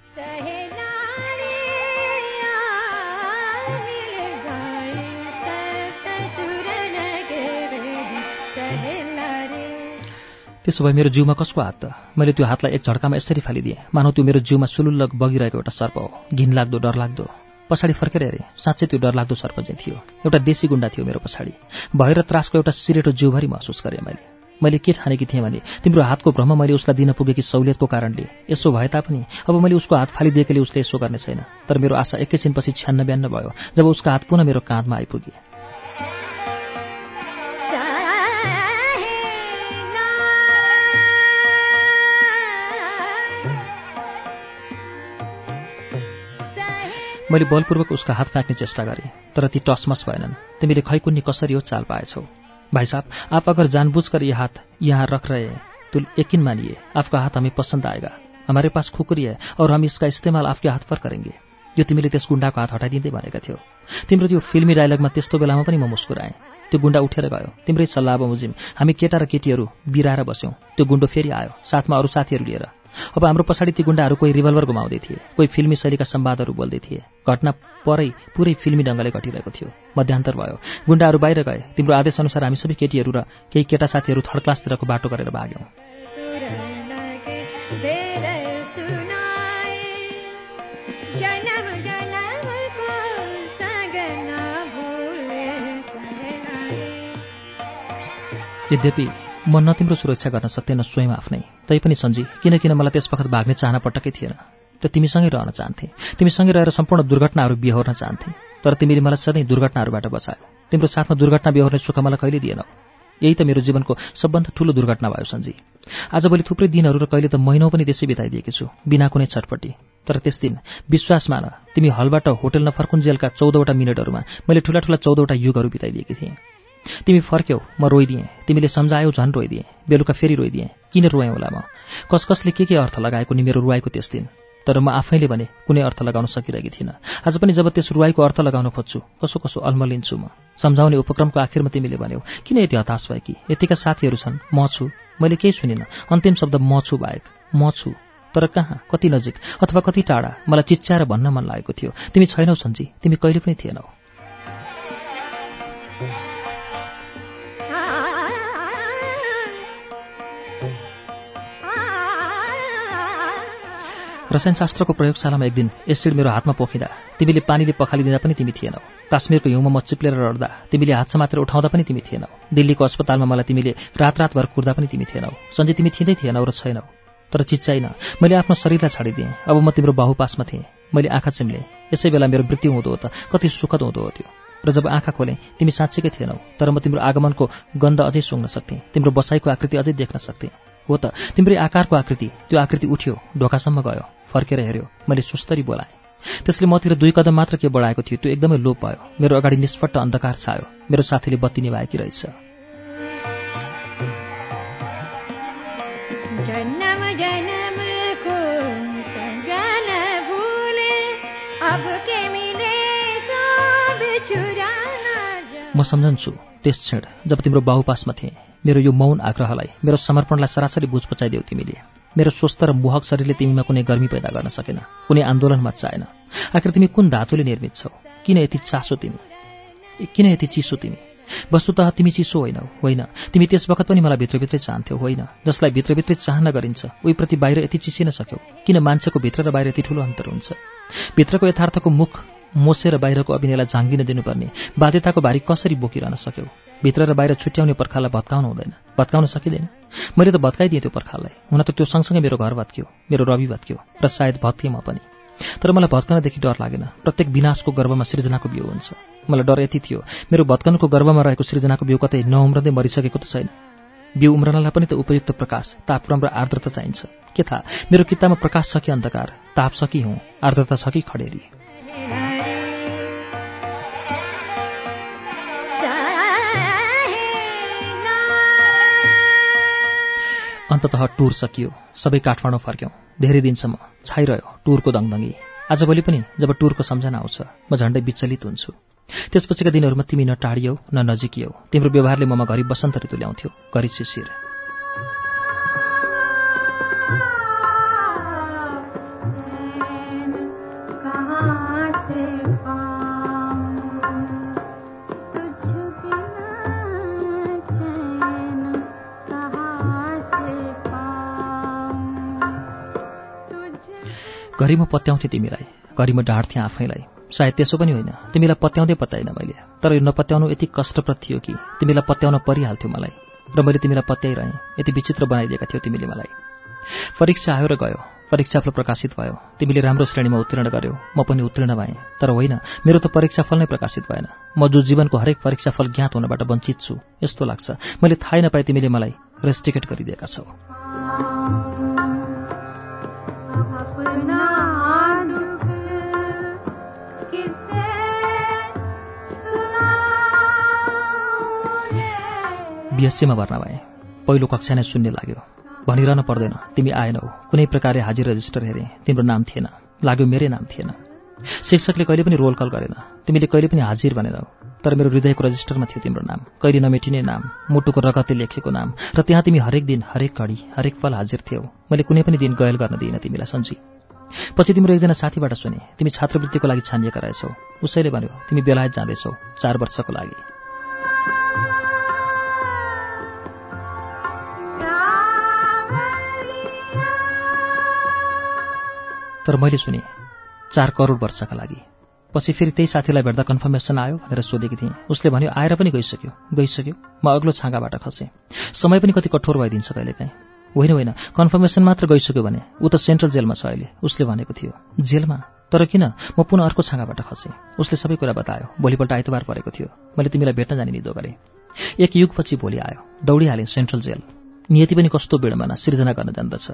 त्यसो भए मेरो जिउमा कसको हात त? मैले त्यो हातलाई एक झड्कामा यसरी फालिदिएँ। मानौ त्यो मेरो जिउमा सुलुल्ल बगिरहेको एउटा सर्प हो। घिनलाग्दो डरलाग्दो। पछाडि फर्केर हेरेँ। साँच्चै त्यो डरलाग्दो सर्प चाहिँ थियो। एउटा देशी गुण्डा थियो मेरो पछाडि। भएर त्रासको एउटा सिरेटो जिउभरि महसुस गरेँ मैले। मैले के ठानेकी थिएँ भने तिम्रो हातको भ्रम मैले उसलाई दिन पुगेकी सहुलियतको कारणले। यसो भए तापनि अब मैले उसको हात फालिदिएकोले उसले यसो गर्ने छैन। तर मेरो आशा एकैछिनपछि छ्यान्न बिहान्न भयो जब उसको हात पुनः मेरो काँधमा आइपुगे। मैले बलपूर्वक उसको हात फ्याँक्ने चेष्टा गरेँ तर ती टसमस भएनन्। तिमीले खैकुन्नी कसरी हो चाल पाएछौ? भाई साहब आप अगर जानबूझकर ये हाथ यहाँ रख रहे हैं तो यकीन मानिए आपका हाथ हमें पसंद आएगा। हमारे पास खुकुरी है और हम इसका इस्तेमाल आपके हाथ पर करेंगे। यो तिमीले त्यस गुण्डाको हात हटाइदिँदै भनेका थियौ। तिम्रो त्यो फिल्मी डायलगमा त्यस्तो बेलामा पनि म मुस्कुराएँ। त्यो गुण्डा उठेर गयो। तिम्रै सल्लाह बमोजिम हामी केटा र केटीहरू बिराएर बस्यौँ। त्यो गुण्डो फेरि आयो साथमा अरू साथीहरू लिएर। अब हाम्रो पछाडि ती गुण्डाहरू कोही रिभल्भर घुमाउँदै थिए कोही फिल्मी शैलीका सम्वादहरू बोल्दै थिए। घटना परै पुरै फिल्मी ढङ्गले घटिरहेको थियो। मध्यान्तर भयो। गुण्डाहरू बाहिर गए। तिम्रो आदेशअनुसार हामी सबै केटीहरू र केही केटा साथीहरू थर्ड क्लासतिरको बाटो गरेर भाग्यौँ। यद्यपि म न तिम्रो सुरक्षा गर्न सक्दैन स्वयं आफ्नै। तैपनि सन्जी किन मलाई त्यस वखत भाग्ने चाहना पटक्कै थिएन। त तिमीसँगै रहन चाहन्थे। तिमीसँगै रहेर सम्पूर्ण दुर्घटनाहरू बिहोर्न चाहन्थे। तर तिमीले मलाई सधैँ दुर्घटनाहरूबाट बचायो। तिम्रो साथमा दुर्घटना बिहोर्ने सुख मलाई कहिले दिएनौ। यही त मेरो जीवनको सबभन्दा ठूलो दुर्घटना भयो सन्जी आजभोलि थुप्रै दिनहरू र कहिले त महिनौ पनि त्यसै बिताइदिएकी छु बिना कुनै छटपट्टि। तर त्यस दिन विश्वास मान तिमी हलबाट होटल नफर्कुन्जेलका चौधवटा मिनटहरूमा मैले ठूला ठूला चौधवटा युगहरू बिताइदिएकी थिएँ। तिमी फर्क्यौ म रोइदिएँ। तिमीले सम्झायौ झन् रोइदिएँ। बेलुका फेरि रोइदिएँ। किन रोएँ होला म? कस कसले के के अर्थ लगाएको नि मेरो रुवाईको त्यस दिन? तर म आफैले भने कुनै अर्थ लगाउन सकिरहेकी थिइनँ। आज पनि जब त्यस रुवाईको अर्थ लगाउन खोज्छु कसो कसो अल्मलिन्छु म। सम्झाउने उपक्रमको आखिरमा तिमीले भन्यौ किन यति हताश भयो कि यतिका साथीहरू छन्। म छु। मैले केही सुनिनँ। अन्तिम शब्द म छु बाहेक। म छु। तर कहाँ? कति नजिक? अथवा कति टाढा? मलाई चिच्याएर भन्न मन लागेको थियो। तिमी छैनौ सन्जी तिमी कहिले पनि थिएनौ। रसायनशास्त्रको प्रयोगशालामा एक दिन एसिड मेरो हातमा पोखिँदा तिमीले पानीले पखालिदिँदा पनि तिमी थिएनौ। काश्मीरको हिउँमा म चिप्लेर रड्दा तिमीले हात समातेर उठाउँदा पनि तिमी थिएनौ। दिल्लीको अस्पतालमा मलाई तिमीले रात रातभर कुर्दा पनि तिमी थिएनौ। सन्जय तिमी थिँदै थिएनौ र छैनौ। तर चिच्चाइन मैले आफ्नो शरीरलाई छाडिदिएँ। अब म तिम्रो बाहुपासमा थिएँ। मैले आँखा चिम्ले। यसै बेला मेरो मृत्यु हुँदो हो त कति सुखद हुँदो हो त्यो र जब आँखा खोलेँ तिमी साँच्चीकै थिएनौ। तर म तिम्रो आगमनको गन्ध अझै सुङ्न सक्थेँ। तिम्रो बसाइको आकृति अझै देख्न सक्थेँ। हो त। तिम्रै आकारको आकृति। त्यो आकृति उठ्यो ढोकासम्म गयो फर्केर हेऱ्यो मैले सुस्तरी बोलाएँ। त्यसले मतिर दुई कदम मात्र के बढाएको थियो त्यो एकदमै लोप भयो। मेरो अगाडि निष्पट्ट अन्धकार छायो। मेरो साथीले बत्ती निभाएकी रहेछ। म सम्झन्छु त्यस क्षण जब तिम्रो बाहुपासमा थिएँ। मेरो यो मौन आग्रहलाई मेरो समर्पणलाई सरासरी बुझ पचाइदेऊ तिमीले। मेरो स्वस्थ र मोहक शरीरले तिमीमा कुनै गर्मी पैदा गर्न सकेन कुनै आन्दोलन मचाएन आखिर तिमी कुन धातुले निर्मित छौ? किन यति चासो तिमी? किन यति चिसो तिमी? वस्तुतः तिमी चिसो होइनौ होइन। तिमी त्यस बखत पनि मलाई भित्रभित्रै चाहन्थ्यौ होइन। जसलाई भित्रभित्रै चाहना गरिन्छ उहीप्रति बाहिर यति चिसिन सक्यौ किन मान्छेको भित्र र बाहिर यति ठुलो अन्तर हुन्छ? भित्रको यथार्थको मुख मोसेर बाहिरको अभिनयलाई झाङ्गिन दिनुपर्ने बाध्यताको भारी कसरी बोकिरहन सक्यौ? भित्र र बाहिर छुट्याउने पर्खाललाई भत्काउनु हुँदैन। भत्काउन सकिँदैन। मैले त भत्काइदिएँ त्यो पर्खाललाई। हुन त त्यो सँगसँगै मेरो घर भत्क्यो मेरो रवि भत्क्यो र सायद भत्किएँ म पनि। तर मलाई भत्कनदेखि डर लागेन। प्रत्येक विनाशको गर्भमा सृजनाको बिउ हुन्छ। मलाई डर यति थियो मेरो भत्कनको गर्भमा रहेको सृजनाको बिउ कतै नउम्रदै मरिसकेको त छैन। बिउ उम्रनलाई पनि त उपयुक्त प्रकाश तापक्रम र आर्द्रता चाहिन्छ। के थाहा मेरो किताबमा प्रकाश छ कि अन्धकार ताप छ कि हुँ आर्द्रता छ कि खडेरी? अन्ततः टुर सकियो। सबै काठमाडौँ फर्क्यौँ। धेरै दिनसम्म छाइरह्यो टुरको दङदङ्गी आजभोलि पनि जब टुरको सम्झना आउँछ म झन्डै विचलित हुन्छु। त्यसपछिका दिनहरूमा तिमी न टाढियौ न नजिकियौ तिम्रो व्यवहारले ममा घरि बसन्त ऋतु ल्याउँथ्यो घरि शिशिर। घरि म पत्याउँथेँ तिमीलाई। घरि म ढाँट्थेँ आफैलाई। सायद त्यसो पनि होइन। तिमीलाई पत्याउँदै पत्याइन मैले। तर यो नपत्याउनु यति कष्टप्रद थियो कि तिमीलाई पत्याउन परिहाल्थ्यो मलाई। र मैले तिमीलाई पत्याइरहेँ। यति विचित्र बनाइदिएका थियौ तिमीले मलाई। परीक्षा आयो र गयो। परीक्षाफल प्रकाशित भयो। तिमीले राम्रो श्रेणीमा उत्तीर्ण गर्यौ। म पनि उत्तीर्ण भएँ। तर होइन मेरो त परीक्षाफल नै प्रकाशित भएन। म जो जीवनको हरेक परीक्षाफल ज्ञात हुनबाट वञ्चित छु यस्तो लाग्छ। मैले थाहै नपाए तिमीले मलाई रेस्टिकेट गरिदिएका छौ। बिएससीमा भर्ना भए। पहिलो कक्षा नै शून्य लाग्यो। भनिरहन पर्दैन तिमी आएनौ। कुनै प्रकारले हाजिर रजिस्टर हेरेँ। तिम्रो नाम थिएन। लाग्यो मेरै नाम थिएन। शिक्षकले कहिले पनि रोल कल गरेन। तिमीले कहिले पनि हाजिर भनेनौ। तर मेरो हृदयको रजिस्टरमा थियो तिम्रो नाम। कहिले नमेटिने नाम। मुटुको रगतले लेखेको नाम। र त्यहाँ तिमी हरेक दिन हरेक घडी हरेक पल हाजिर थियौ। मैले कुनै पनि दिन गयल गर्न दिइनँ तिमीलाई सन्ची पछि तिम्रो एकजना साथीबाट सुने। तिमी छात्रवृत्तिको लागि छानिएका रहेछौ। उसैले भन्यो तिमी बेलायत जाँदैछौ। चार वर्षको लागि। तर मैले सुने चार करोड वर्षका लागि। पछि फेरि त्यही साथीलाई भेट्दा कन्फर्मेसन आयो भनेर सोधेकी थिएँ। उसले भन्यो आएर पनि गइसक्यो गइसक्यो। म अग्लो छाँगाबाट खसेँ। समय पनि कति कठोर भइदिन्छ कहिलेकाहीँ। होइन होइन कन्फर्मेसन मात्र गइसक्यो भने ऊ त सेन्ट्रल जेलमा छ अहिले। उसले भनेको थियो जेलमा? तर किन? म पुनः अर्को छाँगाबाट खसेँ। उसले सबै कुरा बतायो। भोलिपल्ट आइतबार परेको थियो। मैले तिमीलाई भेट्न जाने निदो गरेँ। एक युगपछि भोलि आयो। दौडिहालेँ सेन्ट्रल जेल। नियति पनि कस्तो बेडमाना सिर्जना गर्न जान्दछ।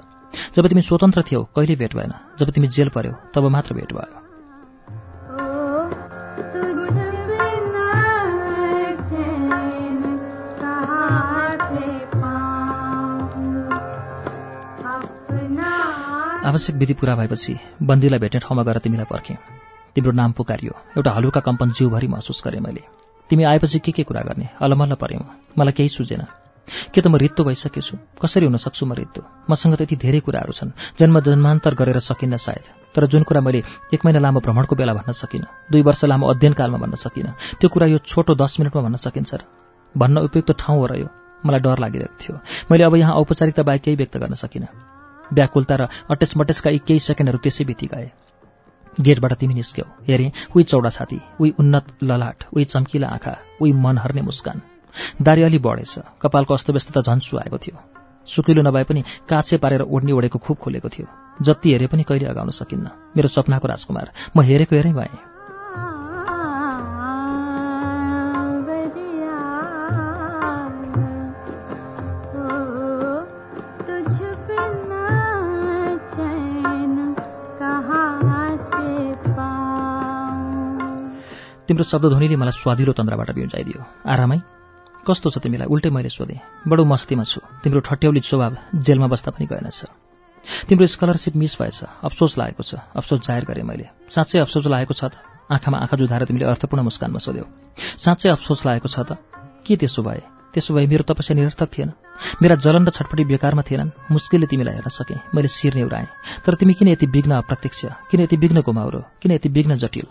जब तिमी स्वतन्त्र थियौ कहिले भेट भएन। जब तिमी जेल पर्यो तब मात्र भेट भयो। आवश्यक विधि पूरा भएपछि बन्दीलाई भेट्ने ठाउँमा गएर तिमीलाई पर्खेँ। तिम्रो नाम पुकारियो। एउटा हलुका कम्पन जिउभरि महसुस गरेँ मैले। तिमी आएपछि के के कुरा गर्ने? अलमल्ल पऱ्यौ मलाई केही सुझेन। के त म रित्तो भइसकेछु? कसरी हुन सक्छु म रित्तो मसँग त यति धेरै कुराहरू छन्। जन्म जन्मान्तर गरेर सकिन्न सायद। तर जुन कुरा मैले एक महिना लामो भ्रमणको बेला भन्न सकिनँ दुई वर्ष लामो अध्ययनकालमा भन्न सकिनँ त्यो कुरा यो छोटो दस मिनटमा भन्न सकिन्छ र भन्न उपयुक्त ठाउँ हो र यो मलाई डर लागिरहेको थियो। मैले अब यहाँ औपचारिकता बाहेक केही व्यक्त गर्न सकिनँ। व्याकुलता र अटेस मटेसका यी केही सेकेन्डहरू त्यसै बिति गए। गेटबाट तिमी निस्क्यौ। हेरेँ उही चौडा छाती उही उन्नत ललाट उही चम्किला आँखा उही मन हर्ने मुस्कान। दारी अलि बढेछ। कपालको अस्तव्यस्तता झन् सुहाएको थियो। सुकिलो नभए पनि काछे पारेर ओढ्ने ओढेको खुब खोलेको थियो। जति हेरे पनि कहिले अगाउन सकिन्न। मेरो सपनाको राजकुमार म हेरेको हेरै भएँ। तिम्रो शब्दध्वनिले मलाई स्वादिलो तन्द्राबाट बिउजाइदियो आरामै कस्तो छ तिमीलाई? उल्टै मैले सोधेँ। बडो मस्तीमा छु। तिम्रो ठट्यौली स्वभाव जेलमा बस्दा पनि गएनछ तिम्रो स्कलरसिप मिस भएछ। अफसोस लागेको छ। अफसोस जाहेर गरेँ मैले। साँच्चै अफसोस लागेको छ त? आँखामा आँखा जुधाएर तिमीले अर्थपूर्ण मुस्कानमा सोध्यौ। साँच्चै अफसोस लागेको छ त? के त्यसो भए? त्यसो भए मेरो तपस्या निरर्थक थिएन। मेरा जलन र छटपटी बेकारमा थिएनन्। मुस्किलले तिमीलाई हेर्न सकेँ। मैले शिर नेउराएँ तर तिमी किन यति विघ्न अप्रत्यक्ष? किन यति विघ्न घुमाउरो किन यति विघ्न जटिल?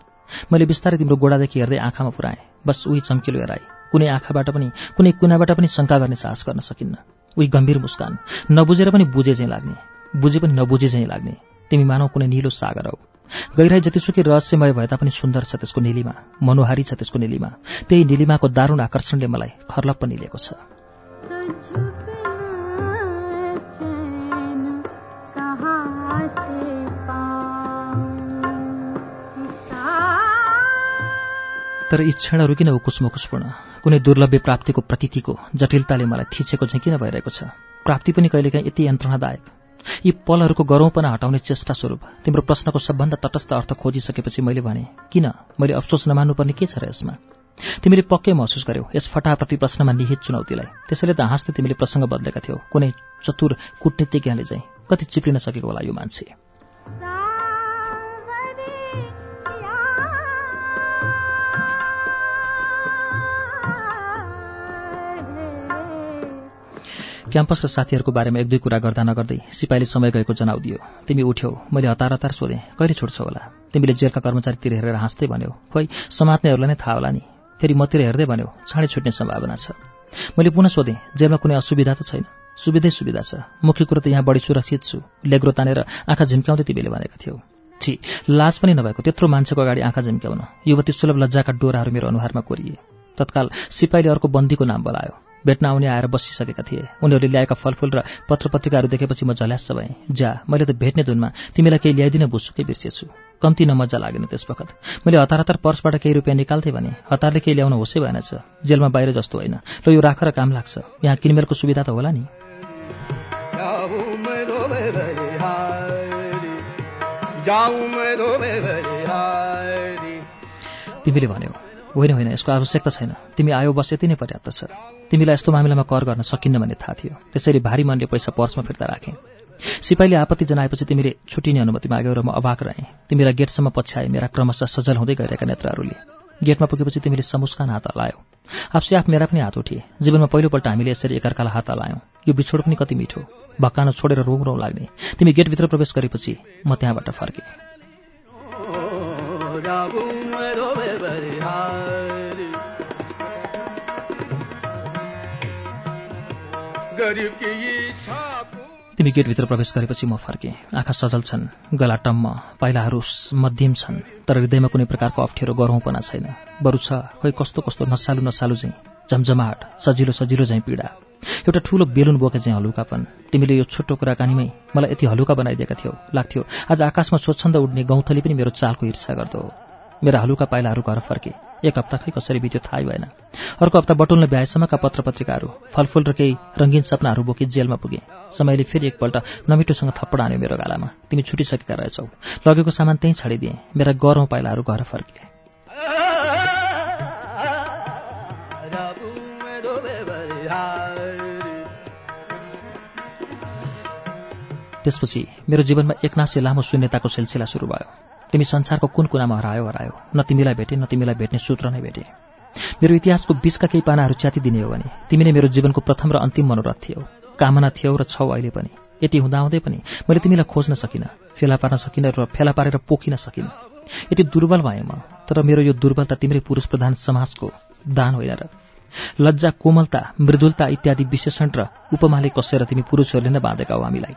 मैले बिस्तारै तिम्रो गोडादेखि हेर्दै आँखामा पुऱ्याएँ बस उही चम्किलो हेराएँ कुनै आँखाबाट पनि कुनै कुनाबाट पनि शङ्का गर्ने साहस गर्न सकिन्न। उही गम्भीर मुस्कान। नबुझेर पनि बुझे चाहिँ लाग्ने। बुझे पनि नबुझे चाहिँ लाग्ने। तिमी मानौ कुनै निलो सागर हौ। गहिराई जतिसुकै रहस्यमय भए तापनि सुन्दर छ त्यसको निलिमा मनोहारी छ त्यसको निलिमा। त्यही निलिमाको दारुण आकर्षणले मलाई खर्लप्प निलेको छ। तर यी क्षणहरू किन उकुसमुकुसपूर्ण कुनै दुर्लभ्य प्राप्तिको प्रतीतिको जटिलताले मलाई थिचेको चाहिँ किन भइरहेको छ? प्राप्ति पनि कहिलेकाहीँ यति यन्त्रणादायक। यी पलहरूको गरौँपना हटाउने चेष्टा स्वरूप। तिम्रो प्रश्नको सबभन्दा तटस्थ अर्थ खोजिसकेपछि मैले भने किन? मैले अफसोस नमान्नुपर्ने के छ र यसमा? तिमीले पक्कै महसुस गर्यौ यस फटाप्रति प्रश्नमा निहित चुनौतीलाई। त्यसैले त हाँस्दै तिमीले प्रसङ्ग बदलेका थियौ। कुनै चतुर कुटनीतिज्ञले चाहिँ कति चिप्लिन सकेको होला यो मान्छे? क्याम्पस र साथीहरूको बारेमा एक दुई कुरा गर्दा नगर्दै सिपाहीले समय गएको जनाउ दियो। तिमी उठ्यौ मैले हतार हतार सोधेँ कहिले छुट्छौ होला? तिमीले जेलका कर्मचारीतिर हेरेर हाँस्दै भन्यौ खोइ समात्नेहरूलाई नै थाहा होला नि। फेरि मतिर हेर्दै भन्यौ छाडे छुट्ने सम्भावना छ। मैले पुनः सोधेँ जेलमा कुनै असुविधा त छैन? सुविधै सुविधा छ। मुख्य कुरो त यहाँ बढी सुरक्षित छु। लेग्रो तानेर आँखा झिम्क्याउँदै तिमीले भनेका थियौ। छि लाज पनि नभएको त्यत्रो मान्छेको अगाडि आँखा झिम्क्याउन। युवती सुलभ लज्जाका डोराहरू मेरो अनुहारमा कोरिए। तत्काल सिपाहीले अर्को बन्दीको नाम बोलायो। भेट्न आउने आएर बसिसकेका थिए। उनीहरूले ल्याएका फलफुल र पत्रपत्रिकाहरू देखेपछि म झल्यास भएँ। जा मैले त भेट्ने धुनमा तिमीलाई केही ल्याइदिन बुझ्छुकै बिर्सेछु कम्ती नमजा लागेन त्यस वखत। मैले हतार हतार पर्सबाट केही रुपियाँ निकाल्थेँ भने हतारले केही ल्याउन होसै भएनछ जेलमा बाहिर जस्तो होइन। ल यो राख र काम लाग्छ। यहाँ किनमेलको सुविधा त होला नि। तिमीले भन्यौ होइन होइन यसको आवश्यकता छैन। तिमी आयो बस यति नै पर्याप्त छ। तिमीलाई यस्तो मामिलामा कर गर्न सकिन्न भन्ने थाहा थियो। त्यसैले भारी मनले पैसा पर्समा फिर्ता राखेँ। सिपाहीले आपत्ति जनाएपछि तिमीले छुट्टिने अनुमति माग्यौ र म अभाग रहेँ। तिमीलाई गेटसम्म पछ्याए मेरा क्रमशः सजल हुँदै गइरहेका नेत्रहरूले। गेटमा पुगेपछि तिमीले समुस्कान हात हलायौ। आफसे आफ मेरा पनि हात उठिए जीवनमा पहिलोपल्ट हामीले यसरी एकअर्कालाई हात हलायौँ। यो बिछोड पनि कति मिठो। भक्कानो छोडेर रोङ रोङ लाग्ने। तिमी गेटभित्र प्रवेश गरेपछि म त्यहाँबाट फर्केँ। तिमी गेटभित्र प्रवेश गरेपछि म फर्केँ। आँखा सजल छन् गला टम्म पाइलाहरू मध्यम छन् तर हृदयमा कुनै प्रकारको अप्ठ्यारो गरौँपना छैन। बरु छ खोइ कस्तो कस्तो नसालु नसालु झैँ झमझमाहट सजिलो सजिलो झैँ पीडा। एउटा ठुलो बेलुन बोके चाहिँ हलुकापन तिमीले यो छोटो कुराकानीमै मलाई यति हलुका बनाइदिएका थियौ लाग्थ्यो। आज आकाशमा स्वच्छन्द उड्ने गौँथली पनि मेरो चालको हिर्सा गर्दो मेरा हलुका पाइलाहरू घर फर्के। एक हप्ता खै कसरी बित्यो थाहै भएन। अर्को हप्ता बटुल्न भ्याएसम्मका पत्र पत्रिकाहरू फलफुल र केही रङ्गीन सपनाहरू बोकी जेलमा पुगे। समयले फेरि एकपल्ट नमिठोसँग थप्पड हान्यो मेरो गालामा। तिमी छुटिसकेका रहेछौ। लगेको सामान त्यहीँ छाडिदिएँ। मेरा गरौँ पाइलाहरू घर फर्के। त्यसपछि मेरो जीवनमा एकनासे लामो शून्यताको सिलसिला सुरु भयो। तिमी संसारको कुन कुनामा हरायो हरायो। न तिमीलाई भेटे न तिमीलाई भेट्ने सूत्र नै भेटे। मेरो इतिहासको बीचका केही पानाहरू च्यातिदिने हो भने तिमी नै मेरो जीवनको प्रथम र अन्तिम मनोरथ थियौ। कामना थियौ र छौ अहिले पनि। यति हुँदाहुँदै पनि मैले तिमीलाई खोज्न सकिनँ फेला पार्न सकिनँ र फेला पारेर पोखिन सकिनँ। यति दुर्बल भएँ म तर मेरो यो दुर्बलता तिम्रै पुरुष प्रधान समाजको दान होइन र लज्जा कोमलता मृदुलता इत्यादि विशेषण र उपमाले कसेर तिमी पुरुषहरूले नै बाँधेका हो हामीलाई।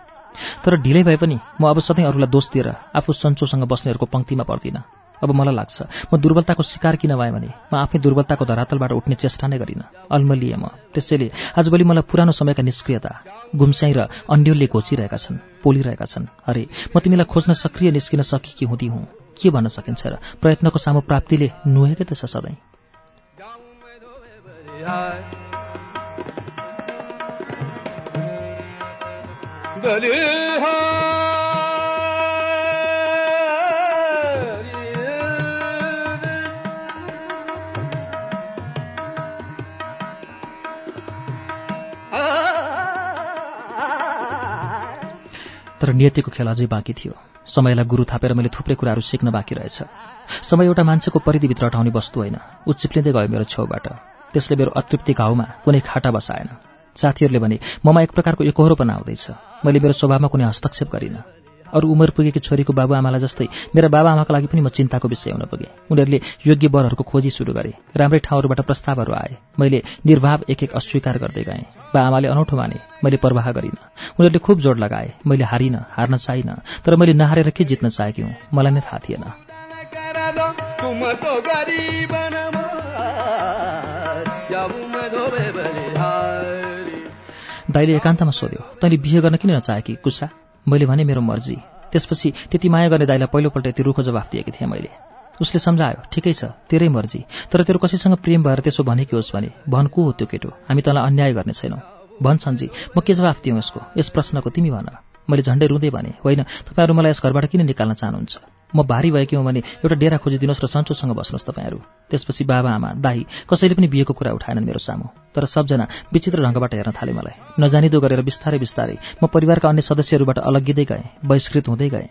तर ढिलै भए पनि म अब सधैँ अरूलाई दोष दिएर आफू सन्चोसँग बस्नेहरूको पङ्क्तिमा पर्दिनँ। अब मलाई लाग्छ म दुर्बलताको शिकार किन भएँ भने म आफै दुर्बलताको धरातलबाट उठ्ने चेष्टा नै गरिनँ। अल्मलिएँ म त्यसैले आजभोलि मलाई पुरानो समयका निष्क्रियता गुम्साई र अन्यलले घोचिरहेका छन् पोलिरहेका छन्। अरे म तिमीलाई खोज्न सक्रिय निस्किन सकेकी हुँदी हुँ। के भन्न सकिन्छ र प्रयत्नको सामु प्राप्तिले नुहेकै त छ सधैँ। तर नियतिको खेल अझै बाँकी थियो। समयलाई गुरु थापेर मैले थुप्रै कुराहरू सिक्न बाँकी रहेछ। समय एउटा मान्छेको परिधिभित्र हटाउने वस्तु होइन। उच्चिप्लिँदै गयो मेरो छेउबाट। त्यसले मेरो अतृप्ति घाउमा कुनै खाटा बसाएन। साथीहरूले भने ममा एक प्रकारको एकहोरोपना आउँदैछ मैले मेरो स्वभावमा कुनै हस्तक्षेप गरिनँ। अरू उमेर पुगेकी छोरीको बाबुआमालाई जस्तै मेरा बाबाआमाका लागि पनि म चिन्ताको विषय हुन पुगेँ। उनीहरूले योग्य वरहरूको खोजी सुरु गरे। राम्रै ठाउँहरूबाट प्रस्तावहरू आए। मैले निर्भाव एक एक अस्वीकार गर्दै गएँ। बा आमाले अनौठो माने मैले प्रवाह गरिनँ। उनीहरूले खुब जोड लगाए। मैले हारिनँ हार्न चाहिनँ। तर मैले नहारेर के जित्न चाहेकी हुँ? मलाई नै थाहा थिएन। दाइले एकान्तमा सोध्यो तैँले बिहे गर्न किन नचाहेकी कुसा? मैले भने मेरो मर्जी। त्यसपछि त्यति माया गर्ने दाइलाई पहिलोपल्ट यति रुखो जवाफ दिएकी थिएँ मैले। उसले सम्झायो ठिकै छ तेरै मर्जी। तर तेरो कसैसँग प्रेम भएर त्यसो भनेकी होस् भने भन को हो त्यो केटो? हामी तँलाई अन्याय गर्ने छैनौँ। भन सन्जी म के जवाफ दिउँ यसको? यस प्रश्नको तिमी भन। मैले झन्डै रुँदै भने होइन तपाईँहरू मलाई यस घरबाट किन निकाल्न चाहनुहुन्छ? म भारी भएकी हुँ भने एउटा डेरा खोजिदिनुहोस् र सन्चोसँग बस्नुहोस् तपाईँहरू। त्यसपछि बाबाआमा दाई कसैले पनि बिहेको कुरा उठाएनन् मेरो सामु। तर सबजना विचित्र ढङ्गबाट हेर्न थाले मलाई। नजानिदो गरेर बिस्तारै बिस्तारै म परिवारका अन्य सदस्यहरूबाट अलग्गिँदै गएँ बहिष्कृत हुँदै गएँ।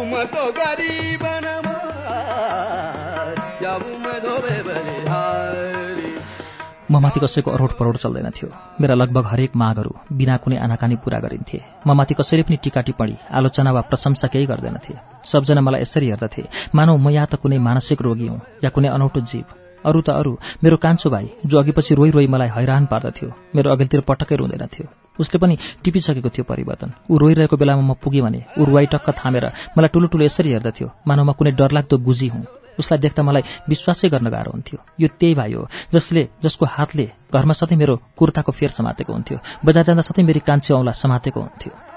म माथि कसैको अरोड परोड चल्दैन थियो। मेरा लगभग हरेक मागहरू बिना कुनै आनाकानी पूरा गरिन्थे। म माथि कसैले पनि टिका टिप्पणी आलोचना वा प्रशंसा केही गर्दैनथे सबजना मलाई यसरी हेर्दथे मानौ म या त कुनै मानसिक रोगी हुँ या कुनै अनौठो जीव। अरू त अरू। मेरो कान्छो भाइ जो अघिपछि रोइ रोइ मलाई हैरान पार्दथ्यो मेरो अघिल्तिर पटक्कै रुँदैनथ्यो उसले पनि टिपिसकेको थियो परिवर्तन। ऊ रोइरहेको बेलामा म पुगेँ भने ऊ रुवाई टक्क थामेर मलाई ठुलो ठुलो यसरी हेर्दथ्यो मानव म कुनै डरलाग्दो गुजी हुँ। उसलाई देख्दा मलाई विश्वासै गर्न गाह्रो हुन्थ्यो। यो त्यही भाइ हो जसले जसको हातले घरमा सधैँ मेरो कुर्ताको फेर समातेको हुन्थ्यो बजार जाँदा सधैँ मेरी कान्छे औँला समातेको हुन्थ्यो।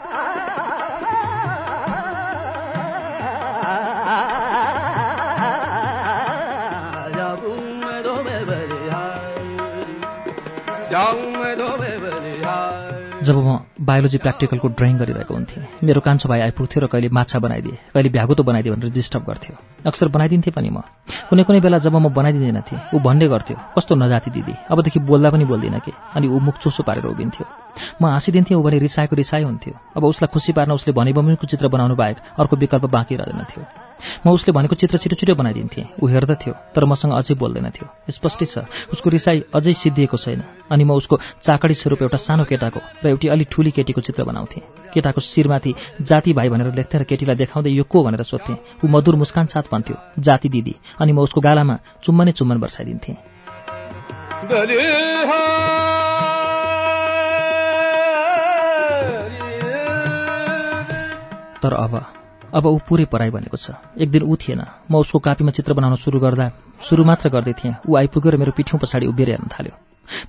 जब म बायोलोजी प्र्याक्टिकलको ड्रइङ गरिरहेको हुन्थेँ मेरो कान्छो भाइ आइपुग्थ्यो र कहिले माछा बनाइदिए कहिले भ्यागुतो बनाइदिए भनेर डिस्टर्ब गर्थ्यो। अक्सर बनाइदिन्थेँ पनि म। कुनै कुनै बेला जब म बनाइदिँदैन थिएँ ऊ भन्ने गर्थ्यो कस्तो नजाति दिदी अबदेखि बोल्दा पनि बोल्दिनँ कि? अनि ऊ मुख चोसो पारेर उभिन्थ्यो। म हाँसिदिन्थेँ ऊ भने रिसाएको रिसाइ हुन्थ्यो। अब उसलाई खुसी पार्न उसले भने बमनीको चित्र बनाउनु बाहेक अर्को विकल्प बाँकी रहेन थियो म उसले भनेको चित्र छिटो छिटो बनाइदिन्थेँ। ऊ हेर्दथ्यो तर मसँग अझै बोल्दैनथ्यो स्पष्टै छ उसको रिसाई अझै सिद्धिएको छैन अनि म उसको चाकडी स्वरूप एउटा सानो केटाको र एउटी अलिक ठुली केटीको चित्र बनाउँथेँ। केटाको शिरमाथि जाति भाइ भनेर लेख्थेँ र केटीलाई देखाउँदै यो को भनेर सोध्थेँ। ऊ मधुर मुस्कान साथ भन्थ्यो जाति दिदी अनि म उसको गालामा चुम्बनै चुम्बन वर्षाइदिन्थेँ तर अब अब ऊ पुरै पराई बनेको छ। एक दिन ऊ थिएन। म उसको कापीमा चित्र बनाउन सुरु गर्दा सुरु मात्र गर्दै थिएँ। ऊ आइपुग्यो र मेरो पिठ्यौँ पछाडि उभिएर हेर्न थाल्यो।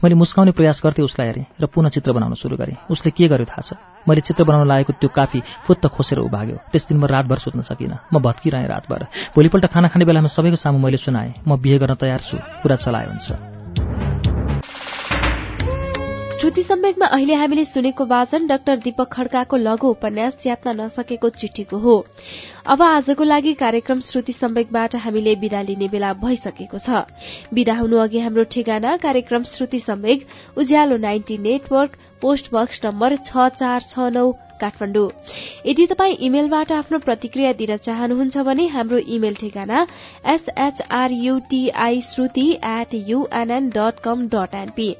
मैले मुस्काउने प्रयास गर्थेँ उसलाई हेरेँ र पुनः चित्र बनाउन सुरु गरेँ। उसले के गर्यो थाहा छ? मैले चित्र बनाउन लागेको त्यो कापी फुत्त खोसेर उभाग्यो त्यस दिन म रातभर सुत्न सकिनँ। म भत्किरहेँ रातभर। भोलिपल्ट खाना खाने बेलामा सबैको सामु मैले सुनाएँ। म बिहे गर्न तयार छु। कुरा चलाए हुन्छ। श्रुति सम्वेकमा अहिले हामीले सुनेको वाचन डाक्टर दीपक खड्काको लघु उपन्यास यात्न नसकेको चिठीको हो। अब आजको लागि कार्यक्रम श्रुति सम्वेकबाट हामीले विदा लिने बेला भइसकेको छ। विदा हुनु अघि हाम्रो ठेगाना कार्यक्रम Shruti Samvek Ujyaalo ninety network post box number छ चार छ नौ काठमाडौँ। यदि तपाईँ इमेलबाट आफ्नो प्रतिक्रिया दिन चाहनुहुन्छ भने हाम्रो इमेल ठेगाना S H R U T I Shruti at UNN dot com dot NP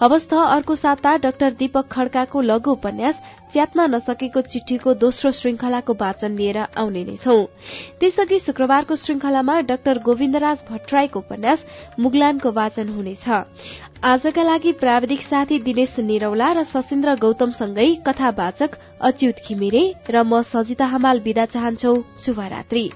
हवस् अर्को साता डाक्टर दीपक खड्काको लघु उपन्यास च्यात्न नसकेको चिठीको दोस्रो श्रृंखलाको वाचन लिएर आउने नै छौं। त्यसअघि शुक्रबारको श्रृंखलामा डाक्टर गोविन्दराज भट्टराईको उपन्यास मुगलानको वाचन हुनेछ आजका लागि प्राविधिक साथी दिनेश निरौला र सशिन्द्र गौतमसँगै कथावाचक अच्युत घिमिरे र म सजिता हमाल विदा चाहन्छौ। शुभरात्री।